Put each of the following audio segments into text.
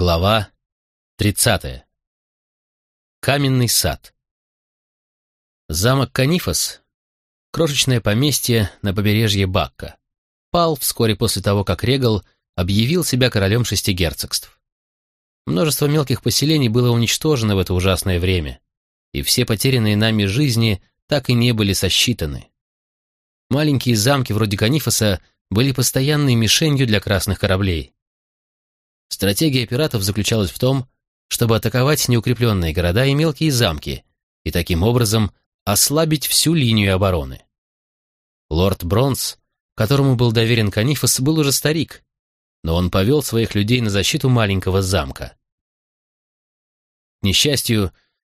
Глава 30. Каменный сад. Замок Канифос, крошечное поместье на побережье Бакка, пал вскоре после того, как Регал объявил себя королем шести герцогств. Множество мелких поселений было уничтожено в это ужасное время, и все потерянные нами жизни так и не были сосчитаны. Маленькие замки вроде Канифоса были постоянной мишенью для красных кораблей. Стратегия пиратов заключалась в том, чтобы атаковать неукрепленные города и мелкие замки, и таким образом ослабить всю линию обороны. Лорд Бронс, которому был доверен Канифос, был уже старик, но он повел своих людей на защиту маленького замка. К несчастью,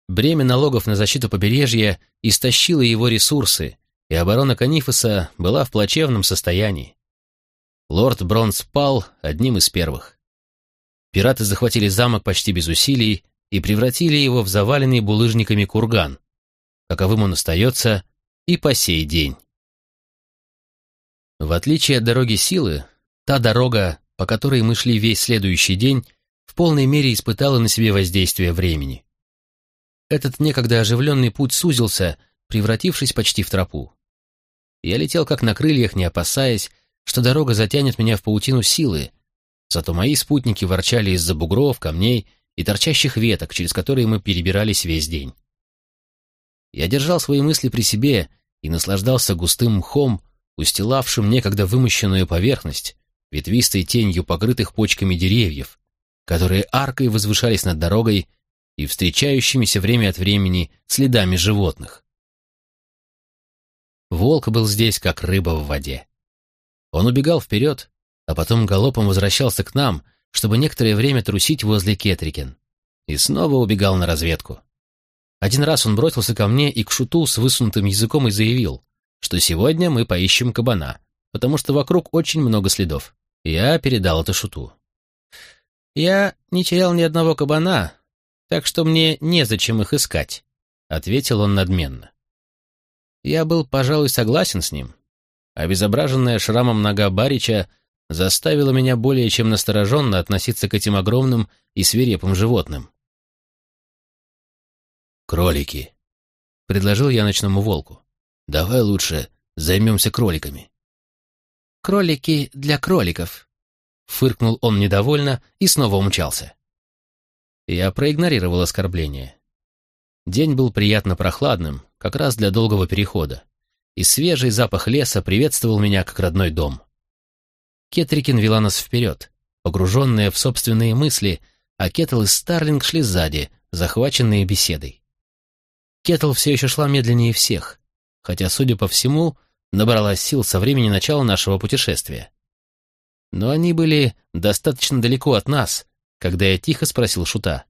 бремя налогов на защиту побережья истощило его ресурсы, и оборона Канифоса была в плачевном состоянии. Лорд Бронс пал одним из первых. Пираты захватили замок почти без усилий и превратили его в заваленный булыжниками курган, каковым он остается и по сей день. В отличие от дороги силы, та дорога, по которой мы шли весь следующий день, в полной мере испытала на себе воздействие времени. Этот некогда оживленный путь сузился, превратившись почти в тропу. Я летел как на крыльях, не опасаясь, что дорога затянет меня в паутину силы, Зато мои спутники ворчали из-за бугров, камней и торчащих веток, через которые мы перебирались весь день. Я держал свои мысли при себе и наслаждался густым мхом, устилавшим некогда вымощенную поверхность, ветвистой тенью покрытых почками деревьев, которые аркой возвышались над дорогой и встречающимися время от времени следами животных. Волк был здесь, как рыба в воде. Он убегал вперед, а потом галопом возвращался к нам, чтобы некоторое время трусить возле Кетрикен. И снова убегал на разведку. Один раз он бросился ко мне и к шуту с высунутым языком и заявил, что сегодня мы поищем кабана, потому что вокруг очень много следов. Я передал это шуту. «Я не терял ни одного кабана, так что мне незачем их искать», — ответил он надменно. Я был, пожалуй, согласен с ним. Обезображенная шрамом нога Барича заставило меня более чем настороженно относиться к этим огромным и свирепым животным. «Кролики», — предложил я ночному волку. «Давай лучше займемся кроликами». «Кролики для кроликов», — фыркнул он недовольно и снова умчался. Я проигнорировал оскорбление. День был приятно прохладным, как раз для долгого перехода, и свежий запах леса приветствовал меня как родной дом. Кетрикин вела нас вперед, погруженная в собственные мысли, а Кетл и Старлинг шли сзади, захваченные беседой. Кетл все еще шла медленнее всех, хотя, судя по всему, набралась сил со времени начала нашего путешествия. Но они были достаточно далеко от нас, когда я тихо спросил Шута.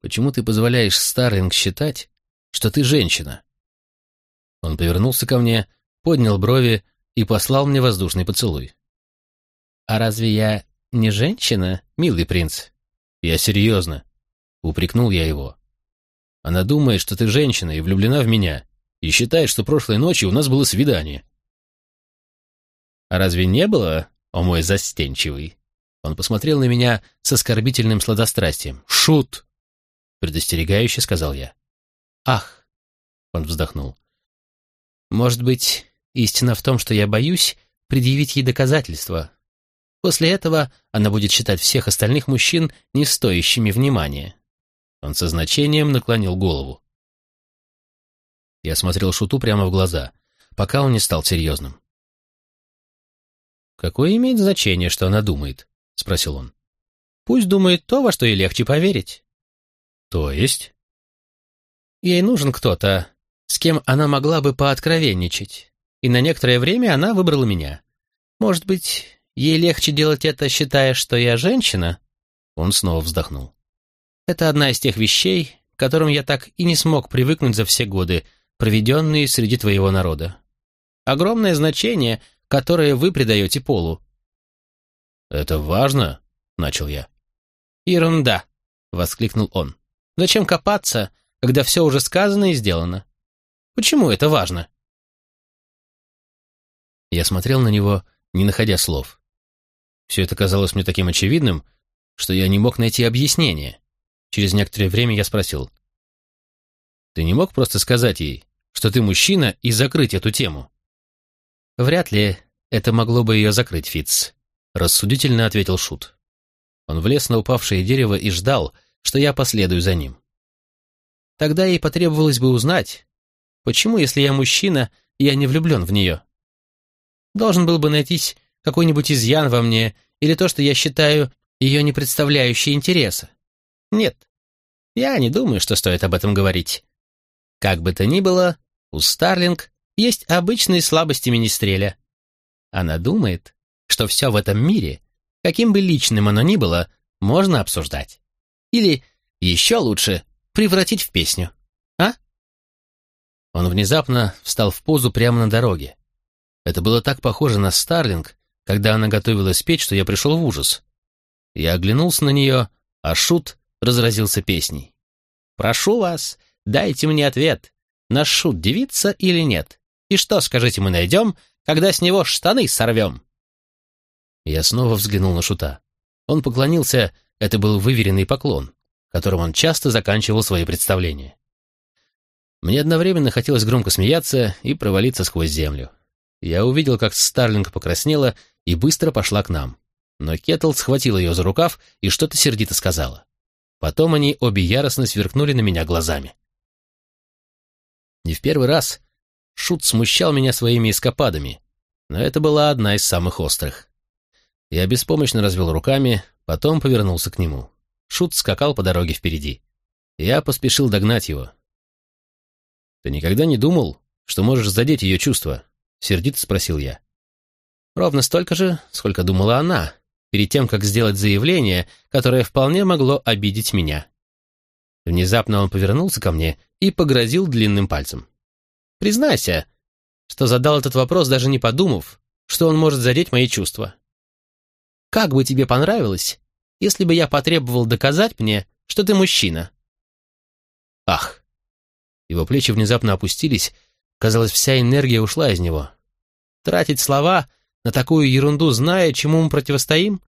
«Почему ты позволяешь Старлинг считать, что ты женщина?» Он повернулся ко мне, поднял брови, и послал мне воздушный поцелуй. «А разве я не женщина, милый принц?» «Я серьезно», — упрекнул я его. «Она думает, что ты женщина и влюблена в меня, и считает, что прошлой ночью у нас было свидание». «А разве не было, о мой застенчивый?» Он посмотрел на меня с оскорбительным сладострастием. «Шут!» — предостерегающе сказал я. «Ах!» — он вздохнул. «Может быть, Истина в том, что я боюсь предъявить ей доказательства. После этого она будет считать всех остальных мужчин не стоящими внимания. Он со значением наклонил голову. Я смотрел Шуту прямо в глаза, пока он не стал серьезным. «Какое имеет значение, что она думает?» — спросил он. «Пусть думает то, во что ей легче поверить». «То есть?» «Ей нужен кто-то, с кем она могла бы пооткровенничать и на некоторое время она выбрала меня. Может быть, ей легче делать это, считая, что я женщина?» Он снова вздохнул. «Это одна из тех вещей, к которым я так и не смог привыкнуть за все годы, проведенные среди твоего народа. Огромное значение, которое вы придаете полу». «Это важно?» — начал я. «Ерунда!» — воскликнул он. «Зачем копаться, когда все уже сказано и сделано? Почему это важно?» Я смотрел на него, не находя слов. Все это казалось мне таким очевидным, что я не мог найти объяснение. Через некоторое время я спросил. «Ты не мог просто сказать ей, что ты мужчина, и закрыть эту тему?» «Вряд ли это могло бы ее закрыть, Фитц», — рассудительно ответил Шут. Он влез на упавшее дерево и ждал, что я последую за ним. Тогда ей потребовалось бы узнать, почему, если я мужчина, я не влюблен в нее. Должен был бы найтись какой-нибудь изъян во мне или то, что я считаю ее не представляющей интереса. Нет, я не думаю, что стоит об этом говорить. Как бы то ни было, у Старлинг есть обычные слабости Министреля. Она думает, что все в этом мире, каким бы личным оно ни было, можно обсуждать. Или, еще лучше, превратить в песню. А? Он внезапно встал в позу прямо на дороге. Это было так похоже на Старлинг, когда она готовилась петь, что я пришел в ужас. Я оглянулся на нее, а Шут разразился песней. «Прошу вас, дайте мне ответ, наш Шут девица или нет? И что, скажите, мы найдем, когда с него штаны сорвем?» Я снова взглянул на Шута. Он поклонился, это был выверенный поклон которым он часто заканчивал свои представления. Мне одновременно хотелось громко смеяться и провалиться сквозь землю. Я увидел, как Старлинг покраснела и быстро пошла к нам. Но Кеттл схватил ее за рукав и что-то сердито сказала. Потом они обе яростно сверкнули на меня глазами. Не в первый раз Шут смущал меня своими эскападами, но это была одна из самых острых. Я беспомощно развел руками, потом повернулся к нему. Шут скакал по дороге впереди. Я поспешил догнать его. «Ты никогда не думал, что можешь задеть ее чувства?» — сердито спросил я. Ровно столько же, сколько думала она, перед тем, как сделать заявление, которое вполне могло обидеть меня. Внезапно он повернулся ко мне и погрозил длинным пальцем. «Признайся, что задал этот вопрос, даже не подумав, что он может задеть мои чувства. Как бы тебе понравилось, если бы я потребовал доказать мне, что ты мужчина?» «Ах!» Его плечи внезапно опустились, казалось, вся энергия ушла из него. «Тратить слова на такую ерунду, зная, чему мы противостоим?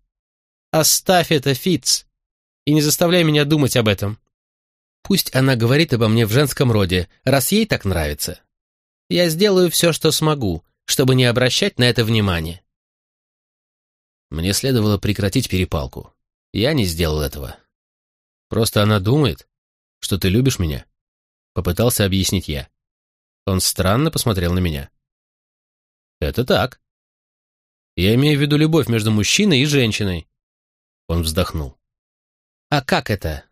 Оставь это, Фиц, и не заставляй меня думать об этом. Пусть она говорит обо мне в женском роде, раз ей так нравится. Я сделаю все, что смогу, чтобы не обращать на это внимания». Мне следовало прекратить перепалку. Я не сделал этого. Просто она думает, что ты любишь меня. Попытался объяснить я. Он странно посмотрел на меня. Это так. Я имею в виду любовь между мужчиной и женщиной. Он вздохнул. А как это?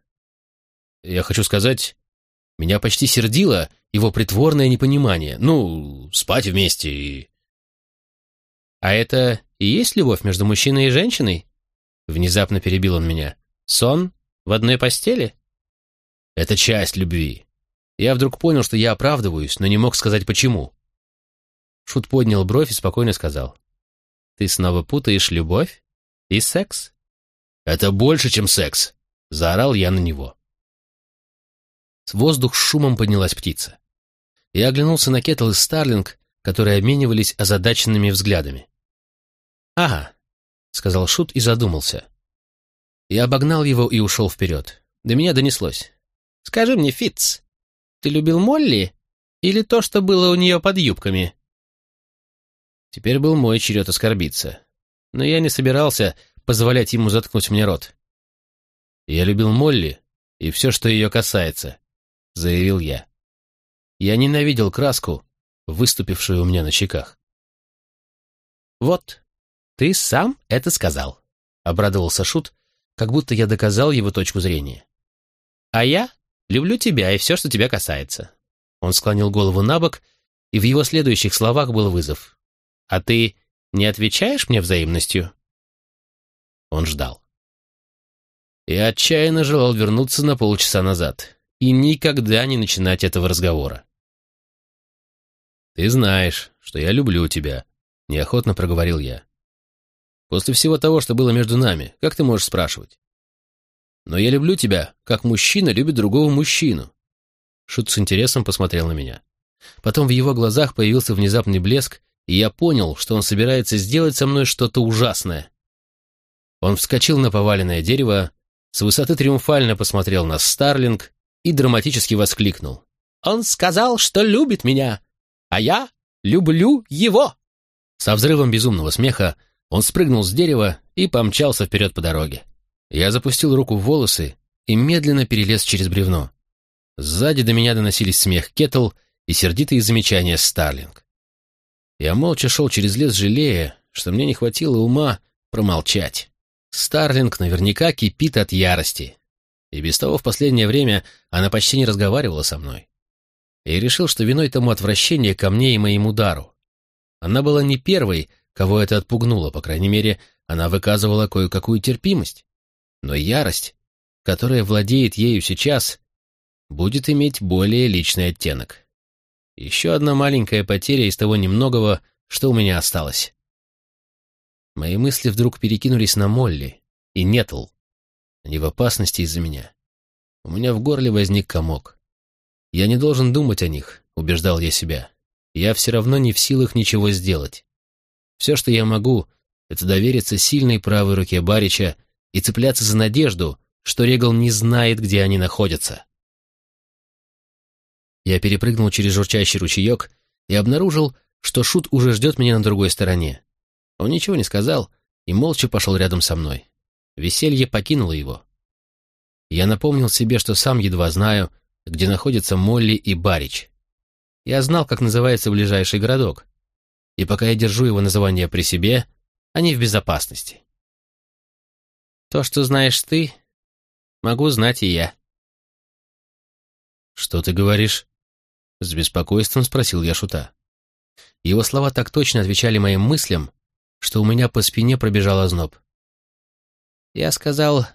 Я хочу сказать, меня почти сердило его притворное непонимание. Ну, спать вместе и... А это и есть любовь между мужчиной и женщиной? Внезапно перебил он меня. «Сон? В одной постели?» «Это часть любви. Я вдруг понял, что я оправдываюсь, но не мог сказать почему». Шут поднял бровь и спокойно сказал. «Ты снова путаешь любовь и секс?» «Это больше, чем секс!» — заорал я на него. С воздух с шумом поднялась птица. Я оглянулся на Кетл и Старлинг, которые обменивались озадаченными взглядами. «Ага, сказал Шут и задумался. Я обогнал его и ушел вперед. До меня донеслось. «Скажи мне, Фитц, ты любил Молли или то, что было у нее под юбками?» Теперь был мой черед оскорбиться. Но я не собирался позволять ему заткнуть мне рот. «Я любил Молли и все, что ее касается», — заявил я. Я ненавидел краску, выступившую у меня на щеках. «Вот», «Ты сам это сказал», — обрадовался Шут, как будто я доказал его точку зрения. «А я люблю тебя и все, что тебя касается». Он склонил голову на бок, и в его следующих словах был вызов. «А ты не отвечаешь мне взаимностью?» Он ждал. Я отчаянно желал вернуться на полчаса назад и никогда не начинать этого разговора. «Ты знаешь, что я люблю тебя», — неохотно проговорил я. После всего того, что было между нами, как ты можешь спрашивать? Но я люблю тебя, как мужчина любит другого мужчину. Шут с интересом посмотрел на меня. Потом в его глазах появился внезапный блеск, и я понял, что он собирается сделать со мной что-то ужасное. Он вскочил на поваленное дерево, с высоты триумфально посмотрел на Старлинг и драматически воскликнул. «Он сказал, что любит меня, а я люблю его!» Со взрывом безумного смеха он спрыгнул с дерева и помчался вперед по дороге. Я запустил руку в волосы и медленно перелез через бревно. Сзади до меня доносились смех Кетл и сердитые замечания Старлинг. Я молча шел через лес, жалея, что мне не хватило ума промолчать. Старлинг наверняка кипит от ярости. И без того в последнее время она почти не разговаривала со мной. И решил, что виной тому отвращение ко мне и моему удару. Она была не первой, кого это отпугнуло, по крайней мере, она выказывала кое-какую терпимость. Но ярость, которая владеет ею сейчас, будет иметь более личный оттенок. Еще одна маленькая потеря из того немногого, что у меня осталось. Мои мысли вдруг перекинулись на Молли и Нетл. Они в опасности из-за меня. У меня в горле возник комок. Я не должен думать о них, убеждал я себя. Я все равно не в силах ничего сделать. Все, что я могу, это довериться сильной правой руке Барича и цепляться за надежду, что Регал не знает, где они находятся. Я перепрыгнул через журчащий ручеек и обнаружил, что Шут уже ждет меня на другой стороне. Он ничего не сказал и молча пошел рядом со мной. Веселье покинуло его. Я напомнил себе, что сам едва знаю, где находятся Молли и Барич. Я знал, как называется ближайший городок, и пока я держу его название при себе, они в безопасности. То, что знаешь ты, могу знать и я. «Что ты говоришь?» — с беспокойством спросил я Шута. Его слова так точно отвечали моим мыслям, что у меня по спине пробежал озноб. «Я сказал,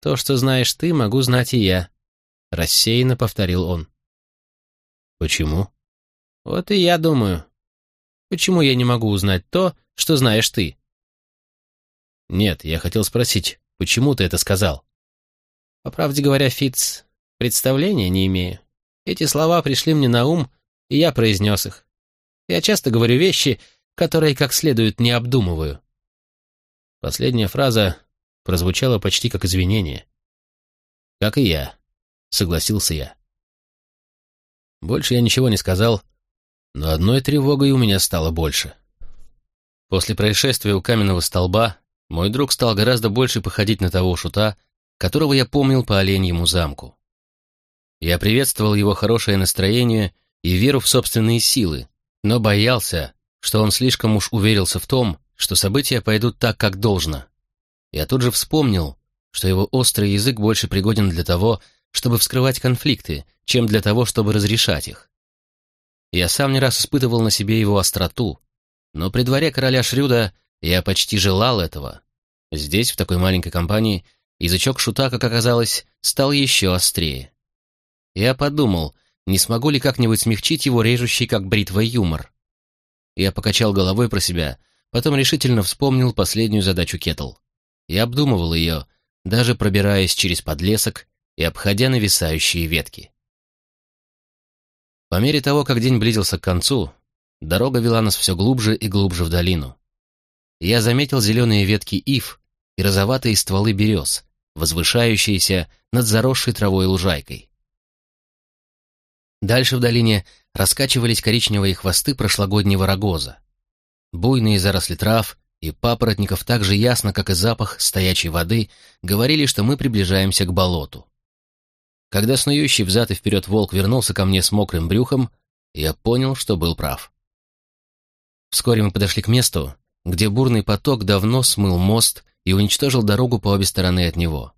то, что знаешь ты, могу знать и я», — рассеянно повторил он. «Почему?» «Вот и я думаю. Почему я не могу узнать то, что знаешь ты?» «Нет, я хотел спросить, почему ты это сказал?» «По правде говоря, Фитц, представления не имею. Эти слова пришли мне на ум, и я произнес их. Я часто говорю вещи, которые как следует не обдумываю. Последняя фраза прозвучала почти как извинение. «Как и я», — согласился я. Больше я ничего не сказал, но одной тревогой у меня стало больше. После происшествия у каменного столба мой друг стал гораздо больше походить на того шута, которого я помнил по Оленьему замку. Я приветствовал его хорошее настроение и веру в собственные силы, но боялся, что он слишком уж уверился в том, что события пойдут так, как должно. Я тут же вспомнил, что его острый язык больше пригоден для того, чтобы вскрывать конфликты, чем для того, чтобы разрешать их. Я сам не раз испытывал на себе его остроту, но при дворе короля Шрюда я почти желал этого. Здесь, в такой маленькой компании, язычок шута, как оказалось, стал еще острее. Я подумал, не смогу ли как-нибудь смягчить его режущий, как бритва, юмор. Я покачал головой про себя, потом решительно вспомнил последнюю задачу Кетл. Я обдумывал ее, даже пробираясь через подлесок и обходя нависающие ветки. По мере того, как день близился к концу, дорога вела нас все глубже и глубже в долину. Я заметил зеленые ветки ив и розоватые стволы берез, возвышающиеся над заросшей травой лужайкой. Дальше в долине раскачивались коричневые хвосты прошлогоднего рогоза. Буйные заросли трав и папоротников так же ясно, как и запах стоячей воды, говорили, что мы приближаемся к болоту. Когда снующий взад и вперед волк вернулся ко мне с мокрым брюхом, я понял, что был прав. Вскоре мы подошли к месту, где бурный поток давно смыл мост и уничтожил дорогу по обе стороны от него.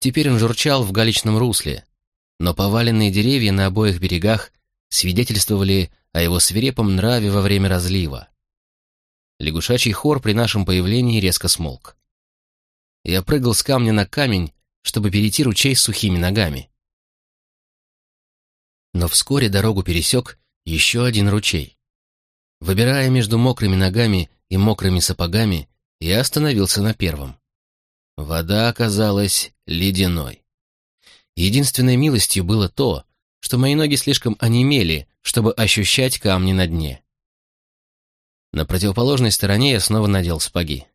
Теперь он журчал в галечном русле, но поваленные деревья на обоих берегах свидетельствовали о его свирепом нраве во время разлива. Лягушачий хор при нашем появлении резко смолк. Я прыгал с камня на камень, чтобы перейти ручей с сухими ногами. Но вскоре дорогу пересек еще один ручей. Выбирая между мокрыми ногами и мокрыми сапогами, я остановился на первом. Вода оказалась ледяной. Единственной милостью было то, что мои ноги слишком онемели, чтобы ощущать камни на дне. На противоположной стороне я снова надел спаги.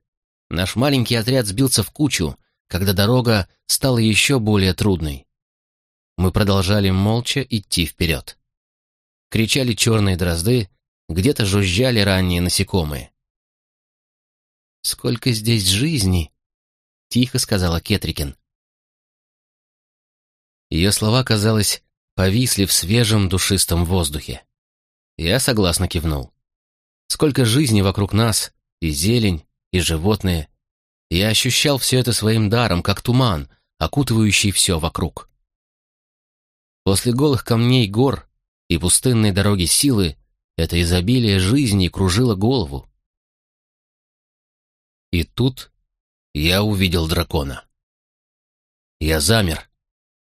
наш маленький отряд сбился в кучу, когда дорога стала еще более трудной. Мы продолжали молча идти вперед. Кричали черные дрозды, где-то жужжали ранние насекомые. «Сколько здесь жизни!» — тихо сказала Кетрикин. Ее слова, казалось, повисли в свежем душистом воздухе. Я согласно кивнул. Сколько жизни вокруг нас, и зелень, и животные. Я ощущал все это своим даром, как туман, окутывающий все вокруг. После голых камней гор и пустынной дороги силы это изобилие жизни кружило голову. И тут я увидел дракона. Я замер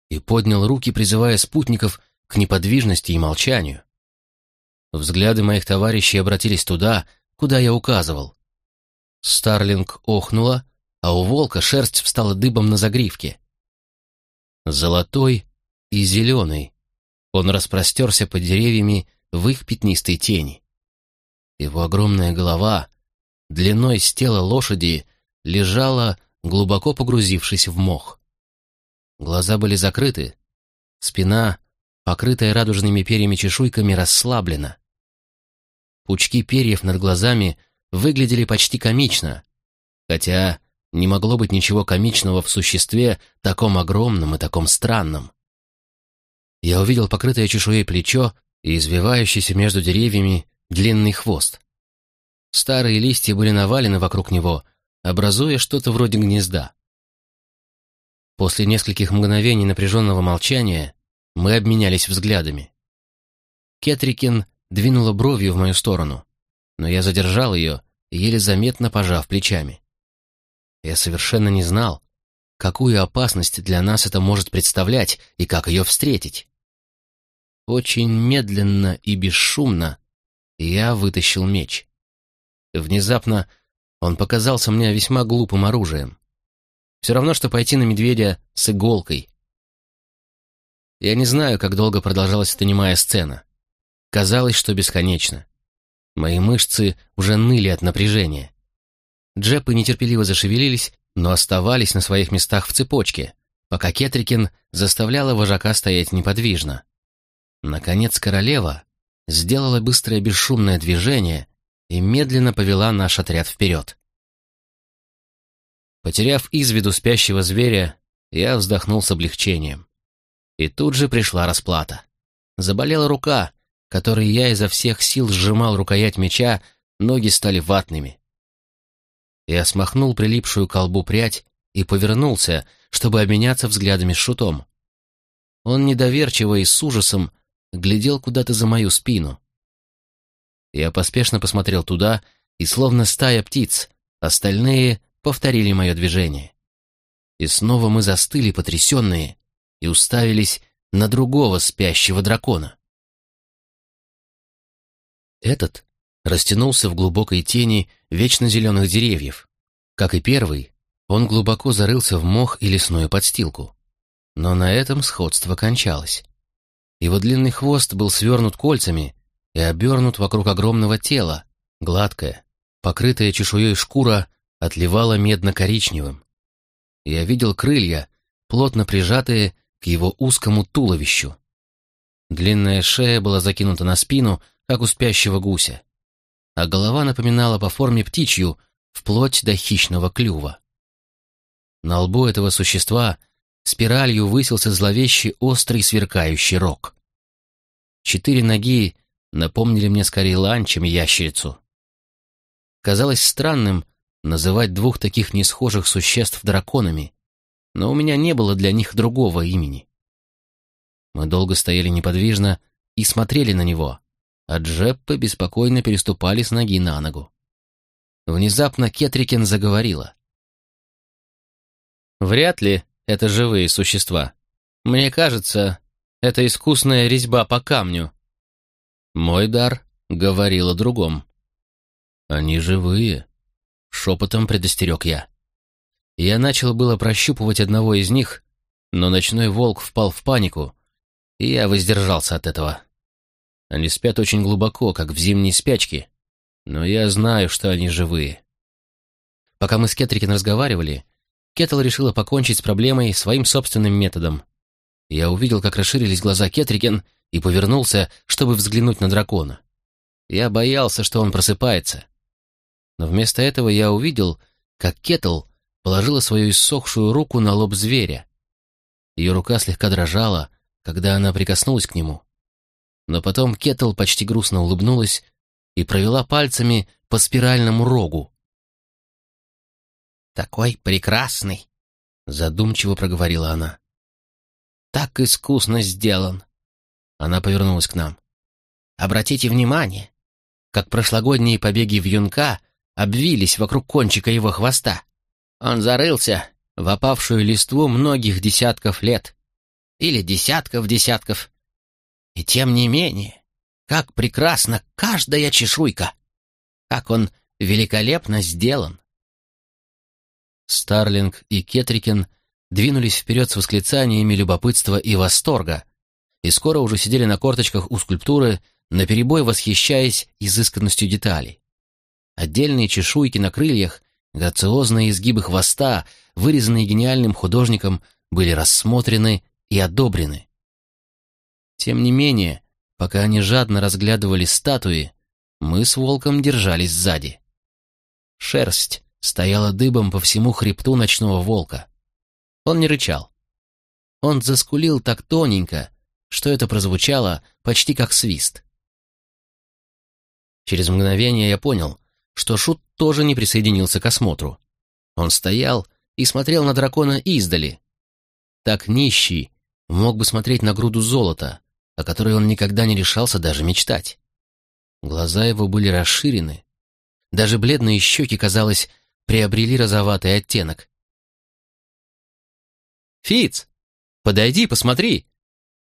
и поднял руки, призывая спутников к неподвижности и молчанию. Взгляды моих товарищей обратились туда, куда я указывал. Старлинг охнула, а у волка шерсть встала дыбом на загривке. Золотой и зеленый. Он распростерся под деревьями в их пятнистой тени. Его огромная голова, длиной с тела лошади, лежала, глубоко погрузившись в мох. Глаза были закрыты, спина, покрытая радужными перьями-чешуйками, расслаблена. Пучки перьев над глазами выглядели почти комично, хотя не могло быть ничего комичного в существе таком огромном и таком странном. Я увидел покрытое чешуей плечо и извивающийся между деревьями длинный хвост. Старые листья были навалены вокруг него, образуя что-то вроде гнезда. После нескольких мгновений напряженного молчания мы обменялись взглядами. Кетрикин двинула бровью в мою сторону, но я задержал ее, еле заметно пожав плечами. Я совершенно не знал, какую опасность для нас это может представлять и как ее встретить. Очень медленно и бесшумно я вытащил меч. Внезапно он показался мне весьма глупым оружием. Все равно, что пойти на медведя с иголкой. Я не знаю, как долго продолжалась эта немая сцена. Казалось, что бесконечно. Мои мышцы уже ныли от напряжения. Джепы нетерпеливо зашевелились, но оставались на своих местах в цепочке, пока Кетрикин заставляла вожака стоять неподвижно. Наконец королева сделала быстрое бесшумное движение и медленно повела наш отряд вперед. Потеряв из виду спящего зверя, я вздохнул с облегчением. И тут же пришла расплата. Заболела рука, которой я изо всех сил сжимал рукоять меча, ноги стали ватными. Я смахнул прилипшую колбу прядь и повернулся, чтобы обменяться взглядами с шутом. Он недоверчиво и с ужасом глядел куда-то за мою спину. Я поспешно посмотрел туда, и словно стая птиц, остальные повторили мое движение. И снова мы застыли, потрясенные, и уставились на другого спящего дракона. Этот растянулся в глубокой тени вечно зеленых деревьев. Как и первый, он глубоко зарылся в мох и лесную подстилку. Но на этом сходство кончалось. Его длинный хвост был свернут кольцами и обернут вокруг огромного тела, гладкая, покрытая чешуей шкура отливала медно-коричневым. Я видел крылья, плотно прижатые к его узкому туловищу. Длинная шея была закинута на спину, как у спящего гуся, а голова напоминала по форме птичью, вплоть до хищного клюва. На лбу этого существа — спиралью высился зловещий острый сверкающий рог. Четыре ноги напомнили мне скорее лань, чем ящерицу. Казалось странным называть двух таких несхожих существ драконами, но у меня не было для них другого имени. Мы долго стояли неподвижно и смотрели на него, а Джеппы беспокойно переступали с ноги на ногу. Внезапно Кетрикен заговорила. «Вряд ли это живые существа. Мне кажется, это искусная резьба по камню. Мой дар говорил о другом. Они живые, шепотом предостерег я. Я начал было прощупывать одного из них, но ночной волк впал в панику, и я воздержался от этого. Они спят очень глубоко, как в зимней спячке, но я знаю, что они живые. Пока мы с Кетрикен разговаривали, Кеттл решила покончить с проблемой своим собственным методом. Я увидел, как расширились глаза Кетрикен, и повернулся, чтобы взглянуть на дракона. Я боялся, что он просыпается. Но вместо этого я увидел, как Кеттл положила свою иссохшую руку на лоб зверя. Ее рука слегка дрожала, когда она прикоснулась к нему. Но потом Кеттл почти грустно улыбнулась и провела пальцами по спиральному рогу. «Такой прекрасный!» — задумчиво проговорила она. «Так искусно сделан!» Она повернулась к нам. «Обратите внимание, как прошлогодние побеги вьюнка обвились вокруг кончика его хвоста. Он зарылся в опавшую листву многих десятков лет. Или десятков десятков. И тем не менее, как прекрасна каждая чешуйка! Как он великолепно сделан! Старлинг и Кетрикен двинулись вперед с восклицаниями любопытства и восторга, и скоро уже сидели на корточках у скульптуры, наперебой восхищаясь изысканностью деталей. Отдельные чешуйки на крыльях, грациозные изгибы хвоста, вырезанные гениальным художником, были рассмотрены и одобрены. Тем не менее, пока они жадно разглядывали статуи, мы с волком держались сзади. Шерсть стояла дыбом по всему хребту ночного волка. Он не рычал. Он заскулил так тоненько, что это прозвучало почти как свист. Через мгновение я понял, что Шут тоже не присоединился к осмотру. Он стоял и смотрел на дракона издали. Так нищий мог бы смотреть на груду золота, о которой он никогда не решался даже мечтать. Глаза его были расширены. Даже бледные щеки, казалось, приобрели розоватый оттенок. Фиц, подойди, посмотри!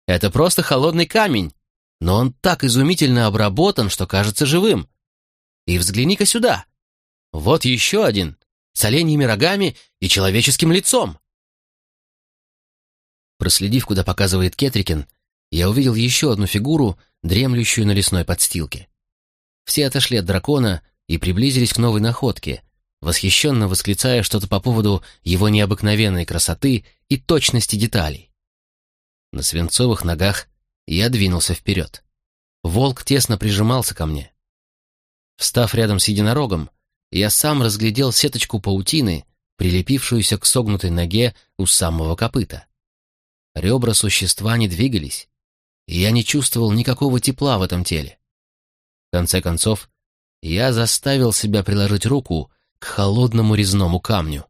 Это просто холодный камень, но он так изумительно обработан, что кажется живым. И взгляни-ка сюда. Вот еще один, с оленьими рогами и человеческим лицом. Проследив, куда показывает Кетрикин, я увидел еще одну фигуру, дремлющую на лесной подстилке. Все отошли от дракона и приблизились к новой находке, восхищенно восклицая что-то по поводу его необыкновенной красоты и точности деталей. На свинцовых ногах я двинулся вперед. Волк тесно прижимался ко мне. Встав рядом с единорогом, я сам разглядел сеточку паутины, прилепившуюся к согнутой ноге у самого копыта. Ребра существа не двигались, и я не чувствовал никакого тепла в этом теле. В конце концов, я заставил себя приложить руку к холодному резному камню.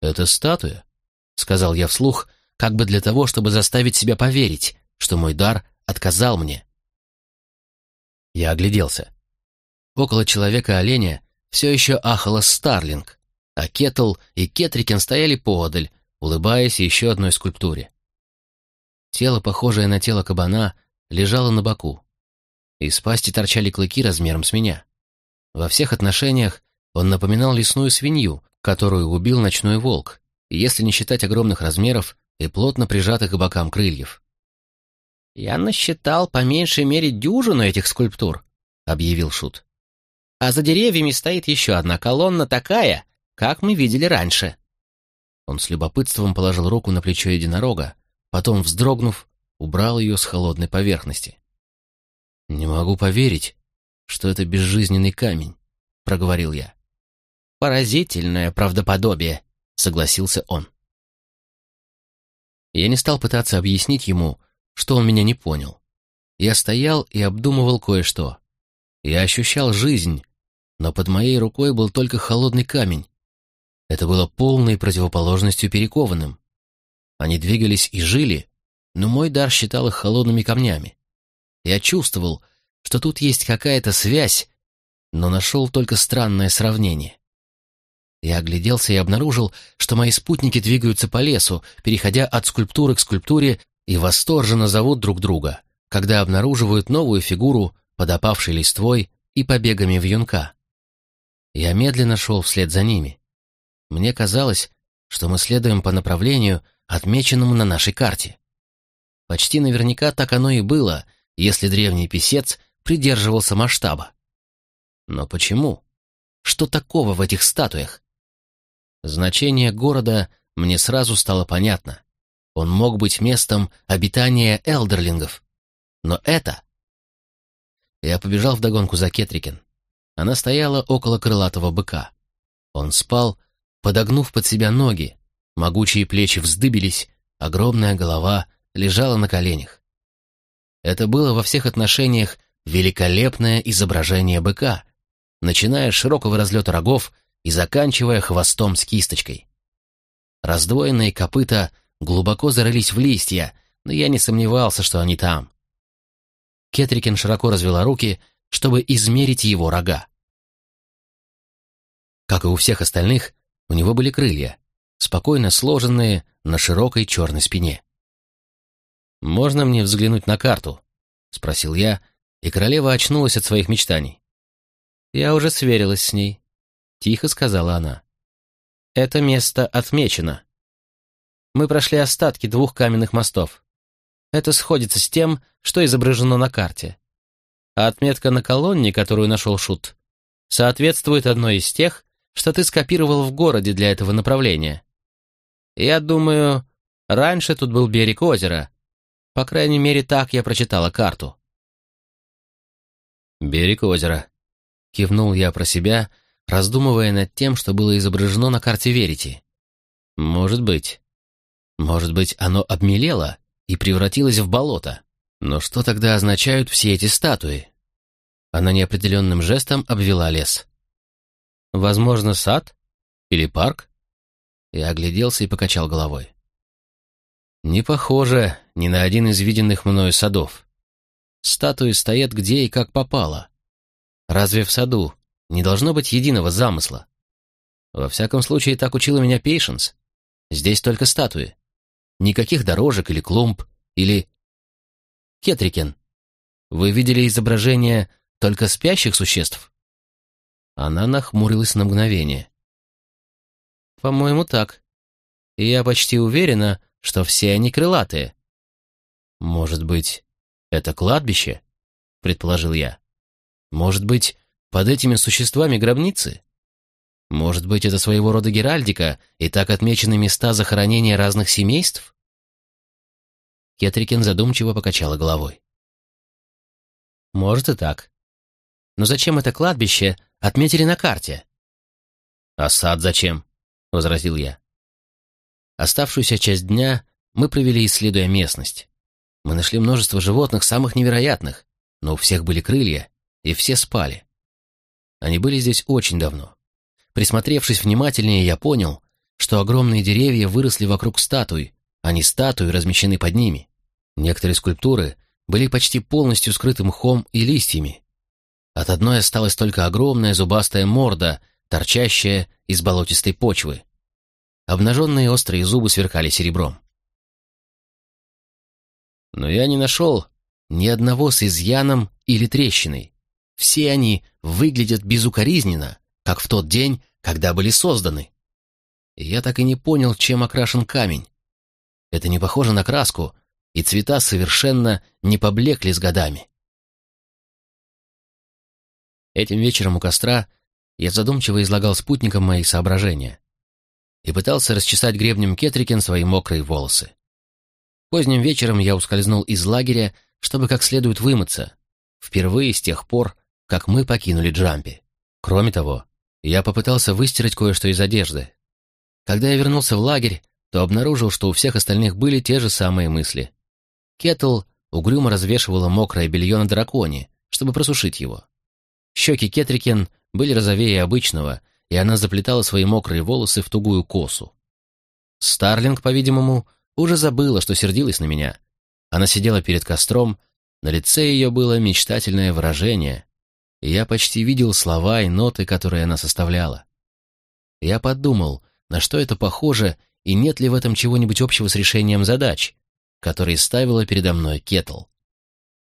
«Это статуя», — сказал я вслух, как бы для того, чтобы заставить себя поверить, что мой дар отказал мне. Я огляделся. Около человека-оленя все еще ахала Старлинг, а Кетл и Кетрикен стояли поодаль, улыбаясь еще одной скульптуре. Тело, похожее на тело кабана, лежало на боку. Из пасти торчали клыки размером с меня. Во всех отношениях он напоминал лесную свинью, которую убил ночной волк, если не считать огромных размеров и плотно прижатых к бокам крыльев. «Я насчитал по меньшей мере дюжину этих скульптур», — объявил Шут. «А за деревьями стоит еще одна колонна такая, как мы видели раньше». Он с любопытством положил руку на плечо единорога, потом, вздрогнув, убрал ее с холодной поверхности. «Не могу поверить, что это безжизненный камень», — проговорил я. «Поразительное правдоподобие», — согласился он. Я не стал пытаться объяснить ему, что он меня не понял. Я стоял и обдумывал кое-что. Я ощущал жизнь, но под моей рукой был только холодный камень. Это было полной противоположностью перекованным. Они двигались и жили, но мой дар считал их холодными камнями. Я чувствовал, что тут есть какая-то связь, но нашел только странное сравнение. Я огляделся и обнаружил, что мои спутники двигаются по лесу, переходя от скульптуры к скульптуре и восторженно зовут друг друга, когда обнаруживают новую фигуру под опавшей листвой и побегами вьюнка. Я медленно шел вслед за ними. Мне казалось, что мы следуем по направлению, отмеченному на нашей карте. Почти наверняка так оно и было, если древний писец придерживался масштаба. Но почему? что такого в этих статуях? Значение города мне сразу стало понятно. Он мог быть местом обитания элдерлингов. Но это... Я побежал вдогонку за Кетрикен. Она стояла около крылатого быка. Он спал, подогнув под себя ноги, могучие плечи вздыбились, огромная голова лежала на коленях. Это было во всех отношениях великолепное изображение быка, начиная с широкого разлета рогов и заканчивая хвостом с кисточкой. Раздвоенные копыта глубоко зарылись в листья, но я не сомневался, что они там. Кетрикин широко развела руки, чтобы измерить его рога. Как и у всех остальных, у него были крылья, спокойно сложенные на широкой черной спине. «Можно мне взглянуть на карту?» — спросил я, и королева очнулась от своих мечтаний. «Я уже сверилась с ней», — тихо сказала она. «Это место отмечено. Мы прошли остатки двух каменных мостов. Это сходится с тем, что изображено на карте. А отметка на колонне, которую нашел Шут, соответствует одной из тех, что ты скопировал в городе для этого направления. Я думаю, раньше тут был берег озера. По крайней мере, так я прочитала карту. «Берег озера», — кивнул я про себя, раздумывая над тем, что было изображено на карте Верити. «Может быть. Может быть, оно обмелело и превратилось в болото. Но что тогда означают все эти статуи? Она неопределенным жестом обвела лес. Возможно, сад? Или парк? Я огляделся и покачал головой. Не похоже ни на один из виденных мною садов. Статуи стоят где и как попало. Разве в саду не должно быть единого замысла? Во всяком случае, так учила меня Пейшенс. Здесь только статуи. Никаких дорожек или клумб, или... Кетрикен, вы видели изображение только спящих существ? Она нахмурилась на мгновение. По-моему, так. Я почти уверена, что все они крылатые. Может быть, это кладбище? Предположил я. Может быть, под этими существами гробницы? Может быть, это своего рода геральдика, и так отмечены места захоронения разных семейств? Кетрикин задумчиво покачала головой. Может и так. Но зачем это кладбище отметили на карте? А сад зачем? возразил я. Оставшуюся часть дня мы провели, исследуя местность. Мы нашли множество животных, самых невероятных, но у всех были крылья, и все спали. Они были здесь очень давно. Присмотревшись внимательнее, я понял, что огромные деревья выросли вокруг статуй, а не статуи размещены под ними. Некоторые скульптуры были почти полностью скрыты мхом и листьями. От одной осталась только огромная зубастая морда, торчащая из болотистой почвы. Обнаженные острые зубы сверкали серебром. Но я не нашел ни одного с изъяном или трещиной. Все они выглядят безукоризненно, как в тот день, когда были созданы. я так и не понял, чем окрашен камень. Это не похоже на краску, и цвета совершенно не поблекли с годами. Этим вечером у костра я задумчиво излагал спутникам мои соображения и пытался расчесать гребнем Кетрикен свои мокрые волосы. Поздним вечером я ускользнул из лагеря, чтобы как следует вымыться, впервые с тех пор, как мы покинули Джампи. Кроме того, я попытался выстирать кое-что из одежды. Когда я вернулся в лагерь, то обнаружил, что у всех остальных были те же самые мысли. Кетл угрюмо развешивала мокрое белье на драконе, чтобы просушить его. Щеки Кетрикен были розовее обычного, и она заплетала свои мокрые волосы в тугую косу. Старлинг, по-видимому, уже забыла, что сердилась на меня. Она сидела перед костром, на лице ее было мечтательное выражение, и я почти видел слова и ноты, которые она составляла. Я подумал, на что это похоже, и нет ли в этом чего-нибудь общего с решением задач, которые ставила передо мной Кетл.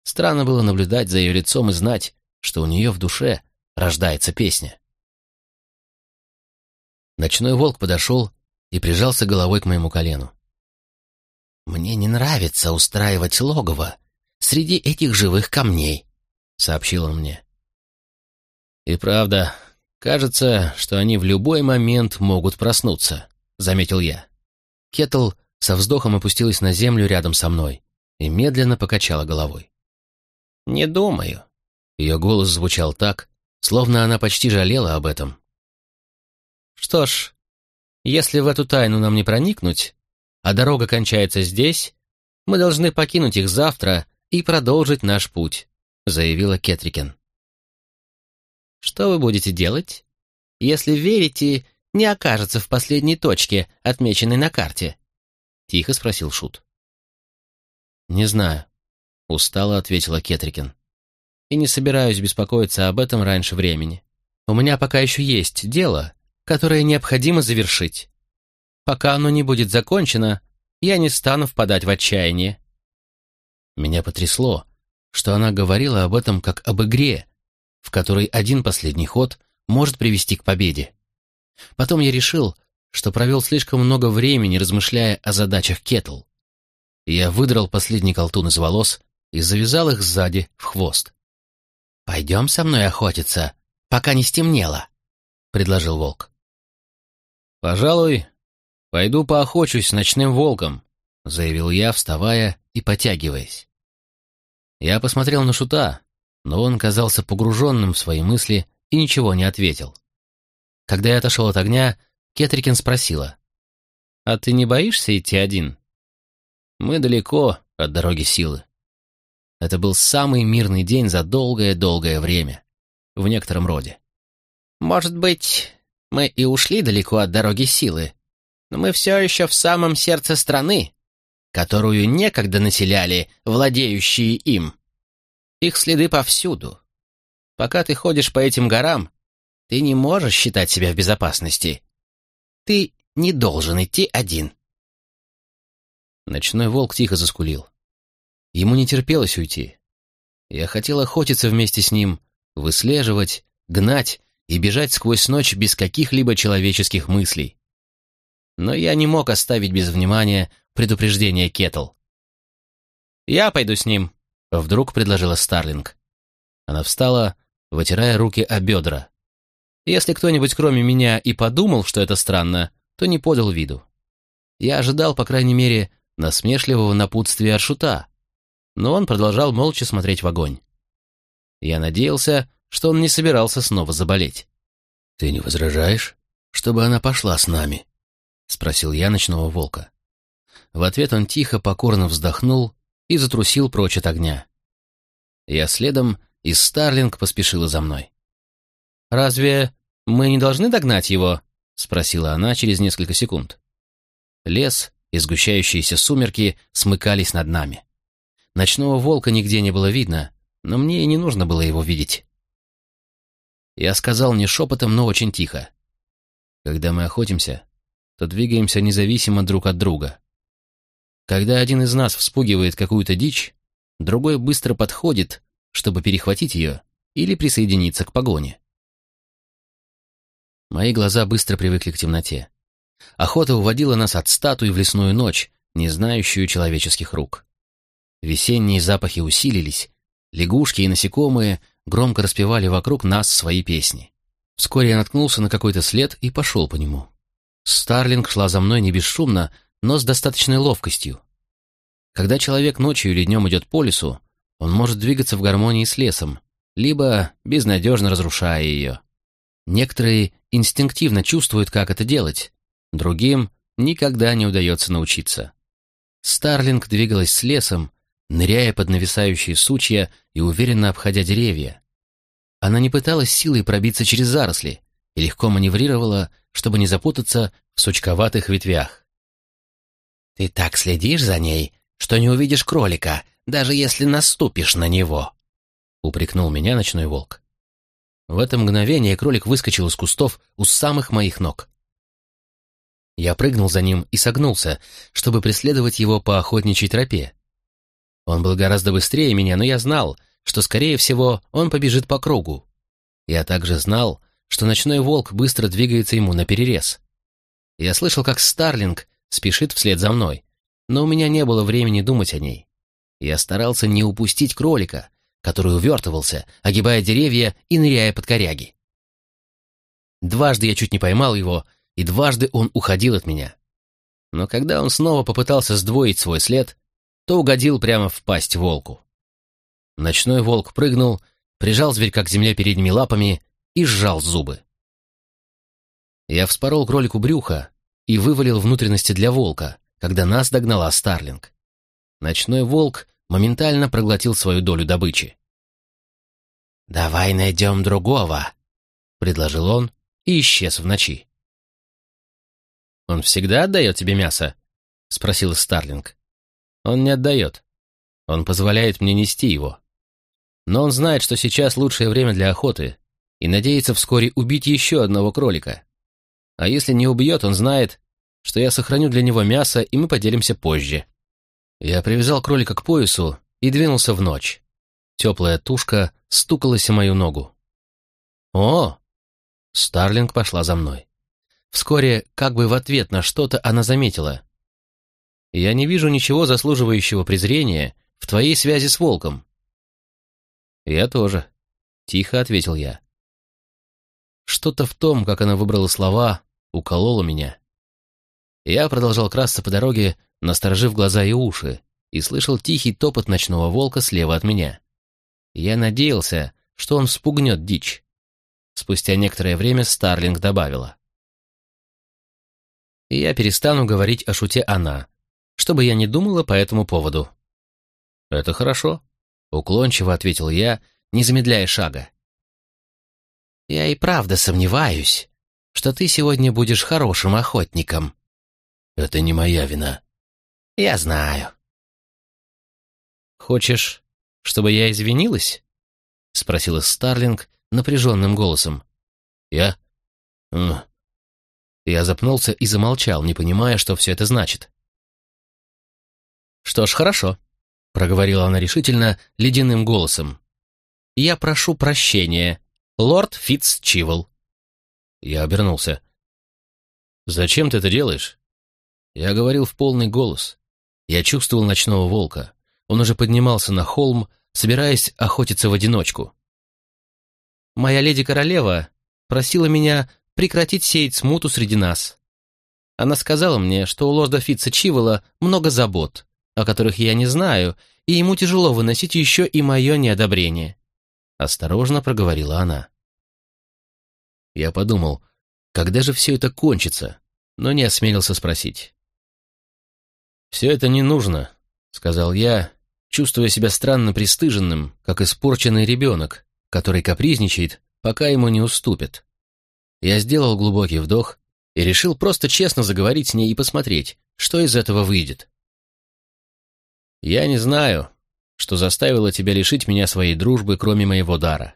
Странно было наблюдать за ее лицом и знать, что у нее в душе рождается песня. Ночной волк подошел и прижался головой к моему колену. «Мне не нравится устраивать логово среди этих живых камней», — сообщил он мне. И правда, «Кажется, что они в любой момент могут проснуться», — заметил я. Кетл со вздохом опустилась на землю рядом со мной и медленно покачала головой. «Не думаю». Ее голос звучал так, словно она почти жалела об этом. «Что ж, если в эту тайну нам не проникнуть, а дорога кончается здесь, мы должны покинуть их завтра и продолжить наш путь», — заявила Кетрикен. «Что вы будете делать, если верите, не окажется в последней точке, отмеченной на карте?» — тихо спросил Шут. «Не знаю», — устало ответила Кетрикен. «И не собираюсь беспокоиться об этом раньше времени. У меня пока еще есть дело, которое необходимо завершить. Пока оно не будет закончено, я не стану впадать в отчаяние». Меня потрясло, что она говорила об этом как об игре, в которой один последний ход может привести к победе. Потом я решил, что провел слишком много времени, размышляя о задачах Кетл. Я выдрал последний колтун из волос и завязал их сзади в хвост. «Пойдем со мной охотиться, пока не стемнело», — предложил волк. «Пожалуй, пойду поохочусь с ночным волком», — заявил я, вставая и потягиваясь. Я посмотрел на Шута, но он казался погруженным в свои мысли и ничего не ответил. Когда я отошел от огня, Кетрикин спросила, «А ты не боишься идти один?» Мы далеко от дороги силы. Это был самый мирный день за долгое-долгое время, в некотором роде. Может быть, мы и ушли далеко от дороги силы, но мы все еще в самом сердце страны, которую некогда населяли владеющие им. Их следы повсюду. Пока ты ходишь по этим горам, ты не можешь считать себя в безопасности. Ты не должен идти один. Ночной волк тихо заскулил. Ему не терпелось уйти. Я хотел охотиться вместе с ним, выслеживать, гнать и бежать сквозь ночь без каких-либо человеческих мыслей. Но я не мог оставить без внимания предупреждение Кетл. «Я пойду с ним», — вдруг предложила Старлинг. Она встала, вытирая руки о бедра. Если кто-нибудь кроме меня и подумал, что это странно, то не подал виду. Я ожидал, по крайней мере, насмешливого напутствия от шута, но он продолжал молча смотреть в огонь. Я надеялся, что он не собирался снова заболеть. «Ты не возражаешь, чтобы она пошла с нами?» — спросил я ночного волка. В ответ он тихо, покорно вздохнул и затрусил прочь от огня. Я следом, и Старлинг поспешила за мной. «Разве мы не должны догнать его?» — спросила она через несколько секунд. Лес и сгущающиеся сумерки смыкались над нами. Ночного волка нигде не было видно, но мне и не нужно было его видеть. Я сказал не шепотом, но очень тихо. Когда мы охотимся, то двигаемся независимо друг от друга. Когда один из нас вспугивает какую-то дичь, другой быстро подходит, чтобы перехватить ее или присоединиться к погоне. Мои глаза быстро привыкли к темноте. Охота уводила нас от статуи в лесную ночь, не знающую человеческих рук. Весенние запахи усилились, лягушки и насекомые громко распевали вокруг нас свои песни. Вскоре я наткнулся на какой-то след и пошел по нему. Старлинг шла за мной не бесшумно, но с достаточной ловкостью. Когда человек ночью или днем идет по лесу, он может двигаться в гармонии с лесом, либо безнадежно разрушая ее. Некоторые инстинктивно чувствуют, как это делать, Другим никогда не удается научиться. Старлинг двигалась с лесом, ныряя под нависающие сучья и уверенно обходя деревья. Она не пыталась силой пробиться через заросли и легко маневрировала, чтобы не запутаться в сучковатых ветвях. «Ты так следишь за ней, что не увидишь кролика, даже если наступишь на него», — упрекнул меня ночной волк. В это мгновение кролик выскочил из кустов у самых моих ног. Я прыгнул за ним и согнулся, чтобы преследовать его по охотничьей тропе. Он был гораздо быстрее меня, но я знал, что, скорее всего, он побежит по кругу. Я также знал, что ночной волк быстро двигается ему на перерез. Я слышал, как Старлинг спешит вслед за мной, но у меня не было времени думать о ней. Я старался не упустить кролика, который увертывался, огибая деревья и ныряя под коряги. Дважды я чуть не поймал его, и дважды он уходил от меня. Но когда он снова попытался сдвоить свой след, то угодил прямо в пасть волку. Ночной волк прыгнул, прижал зверька к земле передними лапами и сжал зубы. Я вспорол кролику брюха и вывалил внутренности для волка, когда нас догнала Старлинг. Ночной волк моментально проглотил свою долю добычи. «Давай найдем другого», — предложил он и исчез в ночи. «Он всегда отдает тебе мясо?» — спросил Старлинг. «Он не отдает. Он позволяет мне нести его. Но он знает, что сейчас лучшее время для охоты, и надеется вскоре убить еще одного кролика. А если не убьет, он знает, что я сохраню для него мясо, и мы поделимся позже». Я привязал кролика к поясу и двинулся в ночь. Теплая тушка стукалась о мою ногу. «О!» Старлинг пошла за мной. Вскоре, как бы в ответ на что-то, она заметила. «Я не вижу ничего заслуживающего презрения в твоей связи с волком». «Я тоже», — тихо ответил я. Что-то в том, как она выбрала слова, укололо меня. Я продолжал красться по дороге, насторожив глаза и уши, и слышал тихий топот ночного волка слева от меня. Я надеялся, что он спугнет дичь. Спустя некоторое время Старлинг добавила. Я перестану говорить о шуте «она», чтобы я не думала по этому поводу. «Это хорошо», — уклончиво ответил я, не замедляя шага. «Я и правда сомневаюсь, что ты сегодня будешь хорошим охотником». «Это не моя вина». «Я знаю». «Хочешь, чтобы я извинилась?» — спросила Старлинг напряженным голосом. «Я? Я запнулся и замолчал, не понимая, что все это значит. «Что ж, хорошо», — проговорила она решительно, ледяным голосом. «Я прошу прощения, лорд Фитц Чивл». Я обернулся. «Зачем ты это делаешь?» Я говорил в полный голос. Я чувствовал ночного волка. Он уже поднимался на холм, собираясь охотиться в одиночку. «Моя леди-королева просила меня прекратить сеять смуту среди нас. Она сказала мне, что у лорда Фитца Чивола много забот, о которых я не знаю, и ему тяжело выносить еще и мое неодобрение». Осторожно проговорила она. Я подумал, когда же все это кончится, но не осмелился спросить. «Все это не нужно», — сказал я, чувствуя себя странно пристыженным, как испорченный ребенок, который капризничает, пока ему не уступят. Я сделал глубокий вдох и решил просто честно заговорить с ней и посмотреть, что из этого выйдет. «Я не знаю, что заставило тебя лишить меня своей дружбы, кроме моего дара.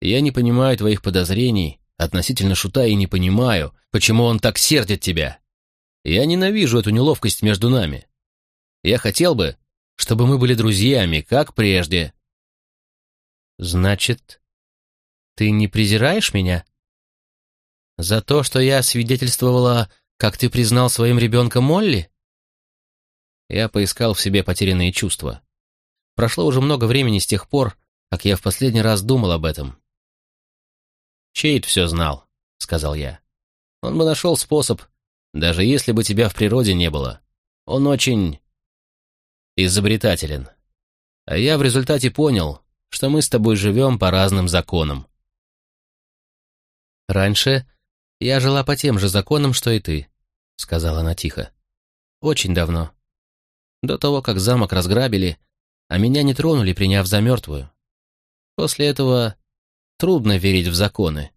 Я не понимаю твоих подозрений относительно Шута и не понимаю, почему он так сердит тебя. Я ненавижу эту неловкость между нами. Я хотел бы, чтобы мы были друзьями, как прежде». «Значит, ты не презираешь меня?» «За то, что я свидетельствовала, как ты признал своим ребенком Молли?» Я поискал в себе потерянные чувства. Прошло уже много времени с тех пор, как я в последний раз думал об этом. «Чейд все знал», — сказал я. «Он бы нашел способ, даже если бы тебя в природе не было. Он очень изобретателен. А я в результате понял, что мы с тобой живем по разным законам. Раньше я жила по тем же законам, что и ты, сказала она тихо. Очень давно. До того, как замок разграбили, а меня не тронули, приняв за мертвую. После этого трудно верить в законы.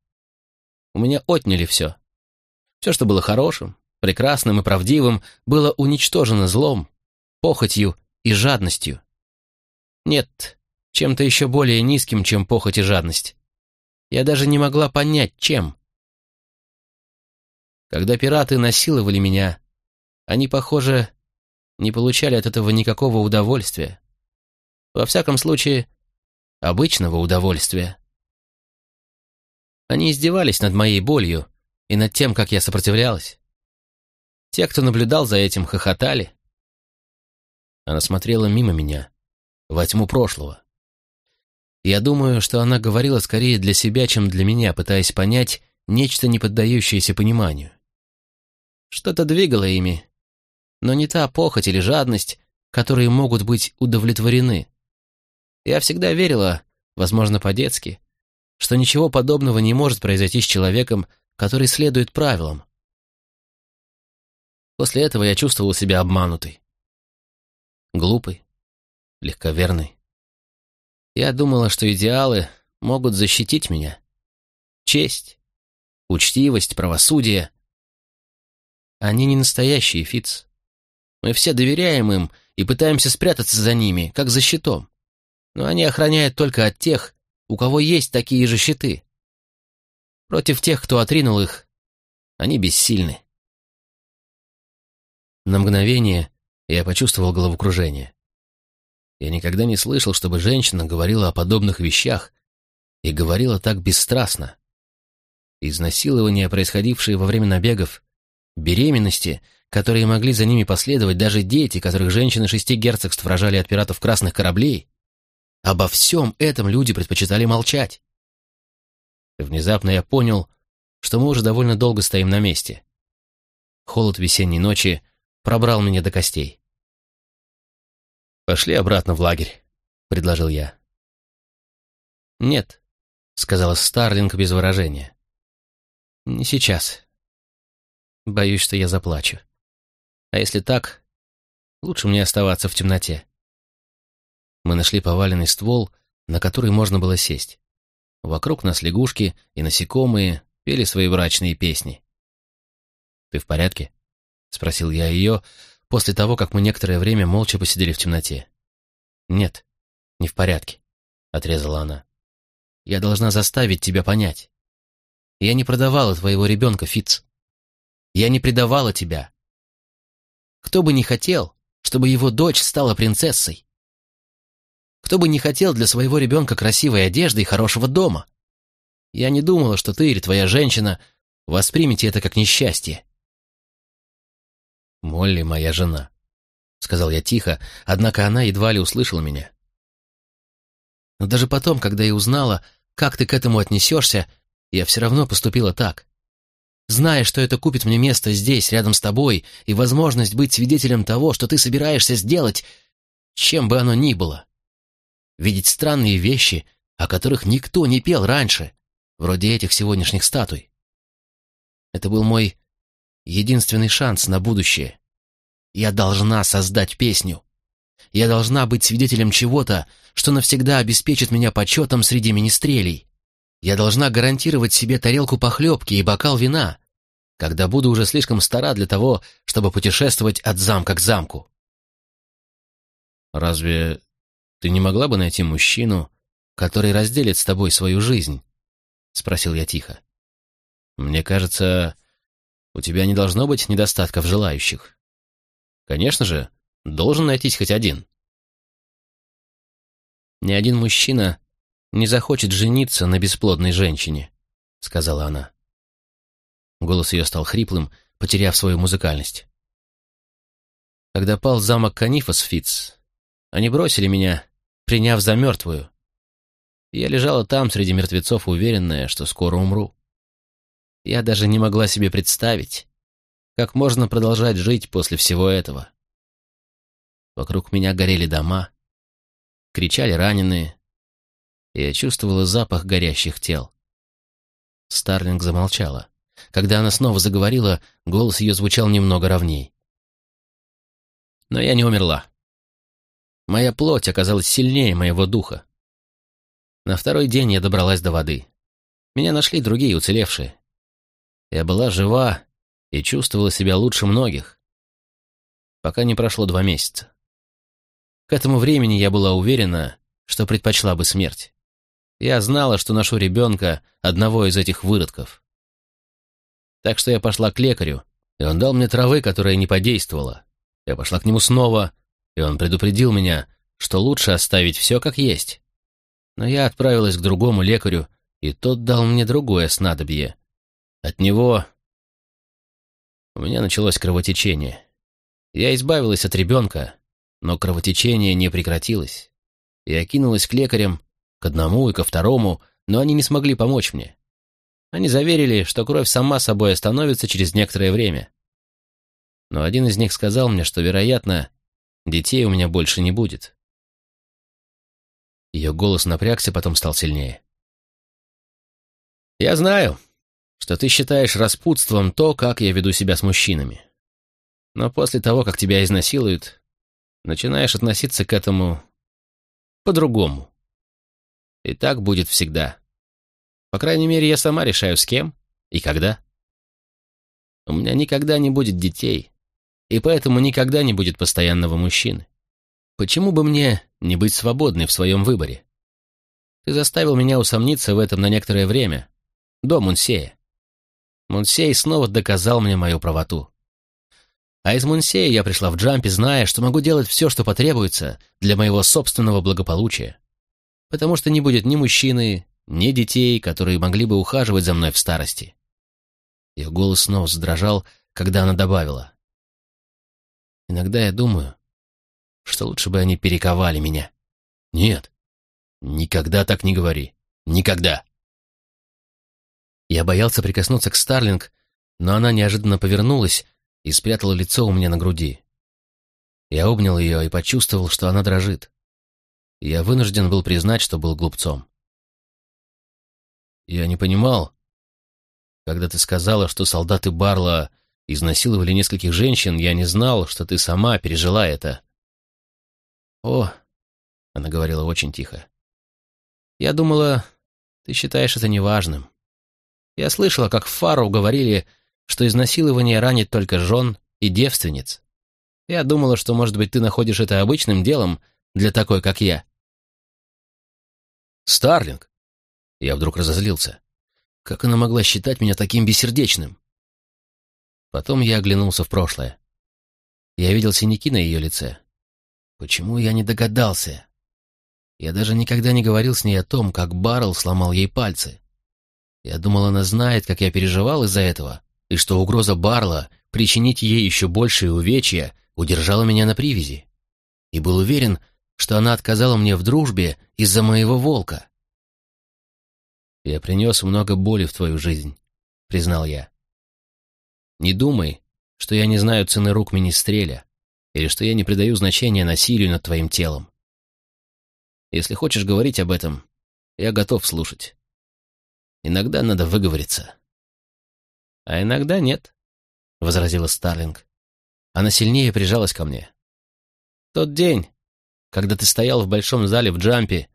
У меня отняли все. Все, что было хорошим, прекрасным и правдивым, было уничтожено злом, похотью и жадностью. Нет, чем-то еще более низким, чем похоть и жадность. Я даже не могла понять, чем. Когда пираты насиловали меня, они, похоже, не получали от этого никакого удовольствия. Во всяком случае, обычного удовольствия. Они издевались над моей болью и над тем, как я сопротивлялась. Те, кто наблюдал за этим, хохотали. Она смотрела мимо меня, во тьму прошлого. Я думаю, что она говорила скорее для себя, чем для меня, пытаясь понять, нечто не поддающееся пониманию. Что-то двигало ими, но не та похоть или жадность, которые могут быть удовлетворены. Я всегда верила, возможно, по-детски, что ничего подобного не может произойти с человеком, который следует правилам. После этого я чувствовал себя обманутой. Глупой, легковерной. Я думала, что идеалы могут защитить меня. Честь, учтивость, правосудие. Они не настоящие, Фиц. Мы все доверяем им и пытаемся спрятаться за ними, как за щитом. Но они охраняют только от тех, у кого есть такие же щиты. Против тех, кто отринул их, они бессильны. На мгновение я почувствовал головокружение. Я никогда не слышал, чтобы женщина говорила о подобных вещах и говорила так бесстрастно. Изнасилования, происходившие во время набегов, беременности, которые могли за ними последовать даже дети, которых женщины шести герцогств рожали от пиратов красных кораблей, обо всем этом люди предпочитали молчать. Внезапно я понял, что мы уже довольно долго стоим на месте. Холод весенней ночи пробрал меня до костей. «Пошли обратно в лагерь», — предложил я. «Нет», — сказала Старлинг без выражения. «Не сейчас. Боюсь, что я заплачу. А если так, лучше мне оставаться в темноте». Мы нашли поваленный ствол, на который можно было сесть. Вокруг нас лягушки и насекомые пели свои брачные песни. «Ты в порядке?» — спросил я ее после того, как мы некоторое время молча посидели в темноте. «Нет, не в порядке», — отрезала она. «Я должна заставить тебя понять. Я не продавала твоего ребенка, Фиц. Я не предавала тебя. Кто бы не хотел, чтобы его дочь стала принцессой? Кто бы не хотел для своего ребенка красивой одежды и хорошего дома? Я не думала, что ты или твоя женщина воспримете это как несчастье. «Молли моя жена», — сказал я тихо, однако она едва ли услышала меня. Но даже потом, когда я узнала, как ты к этому отнесешься, я все равно поступила так. Зная, что это купит мне место здесь, рядом с тобой, и возможность быть свидетелем того, что ты собираешься сделать, чем бы оно ни было. Видеть странные вещи, о которых никто не пел раньше, вроде этих сегодняшних статуй. Это был мой единственный шанс на будущее. Я должна создать песню. Я должна быть свидетелем чего-то, что навсегда обеспечит меня почетом среди министрелей. Я должна гарантировать себе тарелку похлебки и бокал вина, когда буду уже слишком стара для того, чтобы путешествовать от замка к замку. Разве ты не могла бы найти мужчину, который разделит с тобой свою жизнь? Спросил я тихо. Мне кажется, у тебя не должно быть недостатков желающих. Конечно же, должен найтись хоть один. Ни один мужчина не захочет жениться на бесплодной женщине, сказала она. Голос ее стал хриплым, потеряв свою музыкальность. Когда пал замок Канифас Фитц, они бросили меня, приняв за мертвую. Я лежала там среди мертвецов, уверенная, что скоро умру. Я даже не могла себе представить, как можно продолжать жить после всего этого. Вокруг меня горели дома, кричали раненые, и я чувствовала запах горящих тел. Старлинг замолчала. Когда она снова заговорила, голос ее звучал немного ровней. Но я не умерла. Моя плоть оказалась сильнее моего духа. На второй день я добралась до воды. Меня нашли другие уцелевшие. Я была жива и чувствовала себя лучше многих, пока не прошло два месяца. К этому времени я была уверена, что предпочла бы смерть. Я знала, что ношу ребенка одного из этих выродков. Так что я пошла к лекарю, и он дал мне травы, которая не подействовала. Я пошла к нему снова, и он предупредил меня, что лучше оставить все как есть. Но я отправилась к другому лекарю, и тот дал мне другое снадобье, от него у меня началось кровотечение. Я избавилась от ребенка, но кровотечение не прекратилось. Я кинулась к лекарям, к одному и ко второму, но они не смогли помочь мне. Они заверили, что кровь сама собой остановится через некоторое время. Но один из них сказал мне, что, вероятно, детей у меня больше не будет. Ее голос напрягся, потом стал сильнее. «Я знаю, что ты считаешь распутством то, как я веду себя с мужчинами. Но после того, как тебя изнасилуют, начинаешь относиться к этому по-другому. И так будет всегда. По крайней мере, я сама решаю, с кем и когда. У меня никогда не будет детей, и поэтому никогда не будет постоянного мужчины. Почему бы мне не быть свободной в своем выборе? Ты заставил меня усомниться в этом на некоторое время, до Мунсея. Мунсей снова доказал мне мою правоту. А из Мунсея я пришла в джампе, зная, что могу делать все, что потребуется для моего собственного благополучия. Потому что не будет ни мужчины, ни детей, которые могли бы ухаживать за мной в старости. Ее голос снова задрожал, когда она добавила. Иногда я думаю, что лучше бы они перековали меня. Нет, никогда так не говори. Никогда. Я боялся прикоснуться к Старлинг, но она неожиданно повернулась и спрятала лицо у меня на груди. Я обнял ее и почувствовал, что она дрожит. Я вынужден был признать, что был глупцом. Я не понимал, когда ты сказала, что солдаты Барла изнасиловали нескольких женщин, я не знал, что ты сама пережила это. О, она говорила очень тихо. Я думала, ты считаешь это неважным. Я слышала, как в Фару говорили, что изнасилование ранит только жен и девственниц. Я думала, что, может быть, ты находишь это обычным делом для такой, как я. Старлинг! Я вдруг разозлился. Как она могла считать меня таким бессердечным? Потом я оглянулся в прошлое. Я видел синяки на ее лице. Почему я не догадался? Я даже никогда не говорил с ней о том, как Баррелл сломал ей пальцы. Я думал, она знает, как я переживал из-за этого, и что угроза Барла причинить ей еще большие увечья удержала меня на привязи. И был уверен, что она отказала мне в дружбе из-за моего волка. «Я принес много боли в твою жизнь», — признал я. «Не думай, что я не знаю цены рук Министреля, или что я не придаю значения насилию над твоим телом. Если хочешь говорить об этом, я готов слушать. Иногда надо выговориться. А иногда нет, — возразила Старлинг. Она сильнее прижалась ко мне. Тот день, когда ты стоял в большом зале в джампе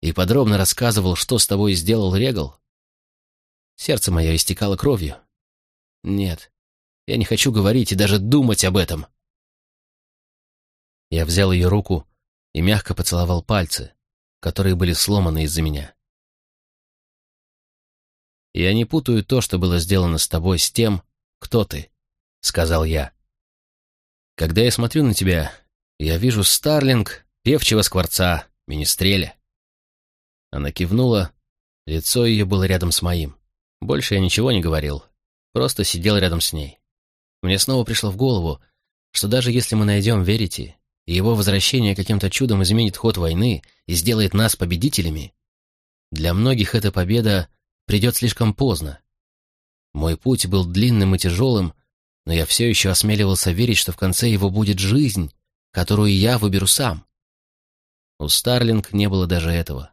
и подробно рассказывал, что с тобой сделал Регал, сердце мое истекало кровью. Нет, я не хочу говорить и даже думать об этом. Я взял ее руку и мягко поцеловал пальцы, которые были сломаны из-за меня. «Я не путаю то, что было сделано с тобой, с тем, кто ты», — сказал я. «Когда я смотрю на тебя, я вижу Старлинг, певчего скворца, министреля». Она кивнула, лицо ее было рядом с моим. Больше я ничего не говорил, просто сидел рядом с ней. Мне снова пришло в голову, что даже если мы найдем Верити, и его возвращение каким-то чудом изменит ход войны и сделает нас победителями, для многих эта победа придет слишком поздно. Мой путь был длинным и тяжелым, но я все еще осмеливался верить, что в конце его будет жизнь, которую я выберу сам. У Старлинг не было даже этого.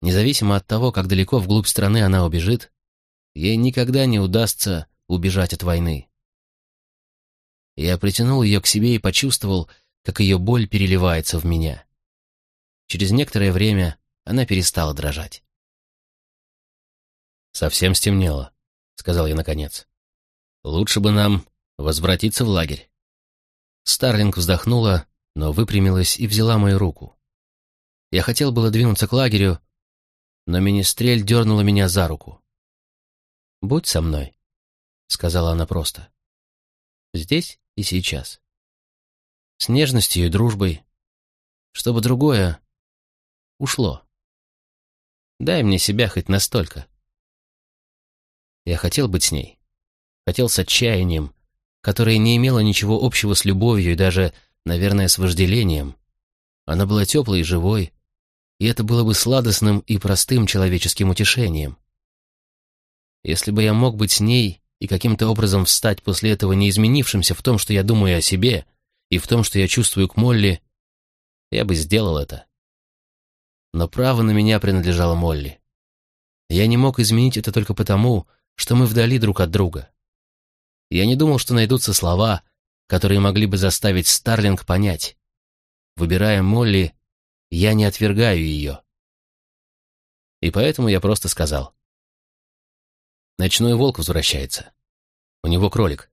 Независимо от того, как далеко вглубь страны она убежит, ей никогда не удастся убежать от войны. Я притянул ее к себе и почувствовал, как ее боль переливается в меня. Через некоторое время она перестала дрожать. «Совсем стемнело», — сказал я наконец. «Лучше бы нам возвратиться в лагерь». Старлинг вздохнула, но выпрямилась и взяла мою руку. Я хотел было двинуться к лагерю, но министрель дернула меня за руку. «Будь со мной», — сказала она просто. «Здесь и сейчас. С нежностью и дружбой, чтобы другое ушло. Дай мне себя хоть настолько». Я хотел быть с ней. Хотел с отчаянием, которое не имело ничего общего с любовью и даже, наверное, с вожделением. Она была теплой и живой, и это было бы сладостным и простым человеческим утешением. Если бы я мог быть с ней и каким-то образом встать после этого не изменившимся в том, что я думаю о себе, и в том, что я чувствую к Молли, я бы сделал это. Но право на меня принадлежало Молли. Я не мог изменить это только потому, что мы вдали друг от друга. Я не думал, что найдутся слова, которые могли бы заставить Старлинг понять. Выбирая Молли, я не отвергаю ее. И поэтому я просто сказал. Ночной волк возвращается. У него кролик.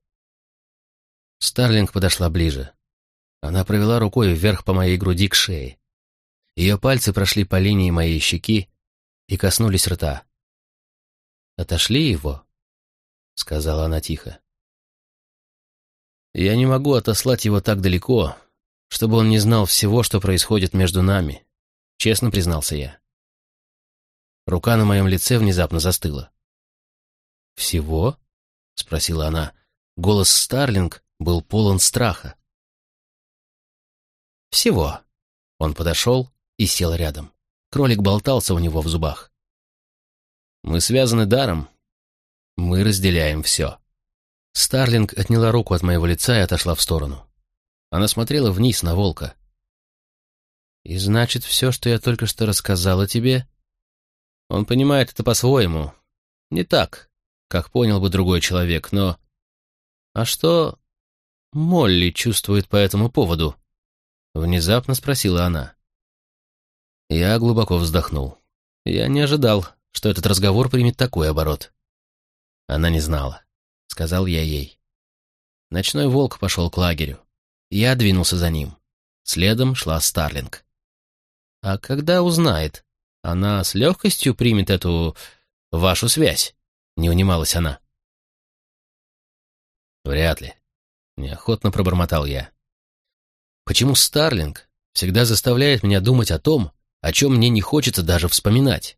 Старлинг подошла ближе. Она провела рукой вверх по моей груди к шее. Ее пальцы прошли по линии моей щеки и коснулись рта. «Отошли его», — сказала она тихо. «Я не могу отослать его так далеко, чтобы он не знал всего, что происходит между нами», — честно признался я. Рука на моем лице внезапно застыла. «Всего?» — спросила она. Голос Старлинг был полон страха. «Всего». Он подошел и сел рядом. Кролик болтался у него в зубах. «Мы связаны даром. Мы разделяем все». Старлинг отняла руку от моего лица и отошла в сторону. Она смотрела вниз на волка. «И значит, все, что я только что рассказала тебе...» Он понимает это по-своему. Не так, как понял бы другой человек, но... А что Молли чувствует по этому поводу? Внезапно спросила она. Я глубоко вздохнул. Я не ожидал, что этот разговор примет такой оборот. Она не знала, сказал я ей. Ночной волк пошел к лагерю. Я двинулся за ним. Следом шла Старлинг. А когда узнает, она с легкостью примет эту вашу связь, не унималась она. Вряд ли. Неохотно пробормотал я. Почему Старлинг всегда заставляет меня думать о том, о чем мне не хочется даже вспоминать?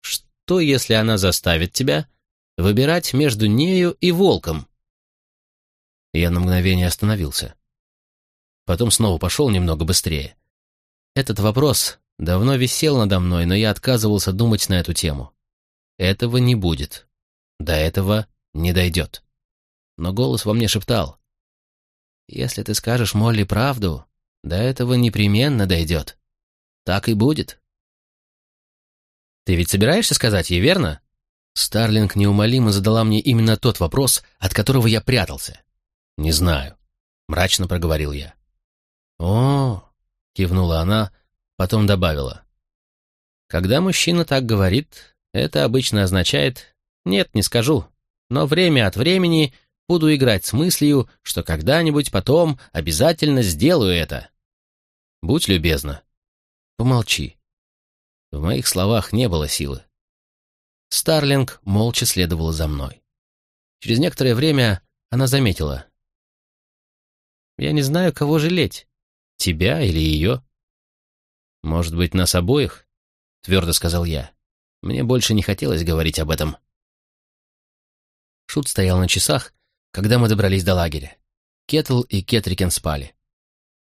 Что, если она заставит тебя выбирать между нею и волком? Я на мгновение остановился. Потом снова пошел немного быстрее. Этот вопрос давно висел надо мной, но я отказывался думать на эту тему. Этого не будет. До этого не дойдет. Но голос во мне шептал. «Если ты скажешь Молли правду, до этого непременно дойдет. Так и будет». «Ты ведь собираешься сказать ей, верно?» Старлинг неумолимо задала мне именно тот вопрос, от которого я прятался. «Не знаю», — мрачно проговорил я. «О!» — кивнула она, потом добавила. «Когда мужчина так говорит, это обычно означает «нет, не скажу», но время от времени буду играть с мыслью, что когда-нибудь потом обязательно сделаю это. Будь любезна. Помолчи. В моих словах не было силы. Старлинг молча следовала за мной. Через некоторое время она заметила. «Я не знаю, кого жалеть, тебя или ее. «Может быть, нас обоих?» — твердо сказал я. Мне больше не хотелось говорить об этом. Шут стоял на часах, когда мы добрались до лагеря. Кетл и Кетрикен спали.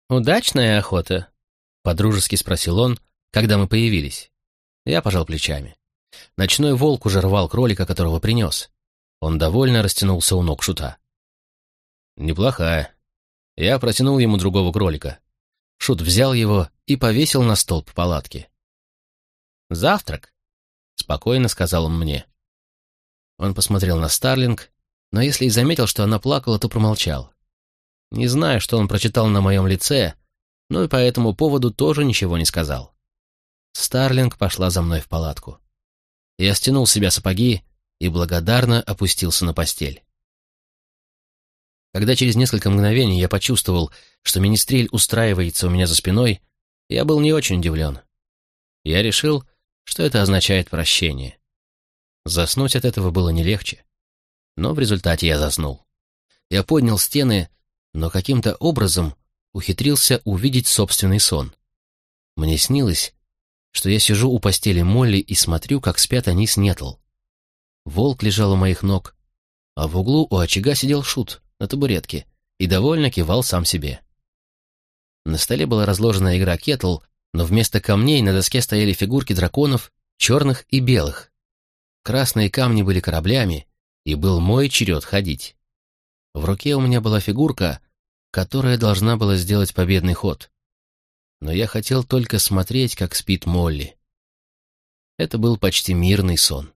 «Удачная охота?» — подружески спросил он, когда мы появились. Я пожал плечами. Ночной волк уже рвал кролика, которого принес. Он довольно растянулся у ног Шута. «Неплохая. Я протянул ему другого кролика. Шут взял его и повесил на столб палатки. «Завтрак», — спокойно сказал он мне. Он посмотрел на Старлинг, но если и заметил, что она плакала, то промолчал. Не знаю, что он прочитал на моем лице, но и по этому поводу тоже ничего не сказал. Старлинг пошла за мной в палатку. Я стянул с себя сапоги и благодарно опустился на постель. Когда через несколько мгновений я почувствовал, что министрель устраивается у меня за спиной, я был не очень удивлен. Я решил, что это означает прощение. Заснуть от этого было не легче. Но в результате я заснул. Я поднял стены, но каким-то образом ухитрился увидеть собственный сон. Мне снилось, что я сижу у постели Молли и смотрю, как спят они с Нетл. Волк лежал у моих ног, а в углу у очага сидел Шут на табуретке и довольно кивал сам себе. На столе была разложена игра кетл, но вместо камней на доске стояли фигурки драконов, черных и белых. Красные камни были кораблями, и был мой черед ходить. В руке у меня была фигурка, которая должна была сделать победный ход. Но я хотел только смотреть, как спит Молли. Это был почти мирный сон.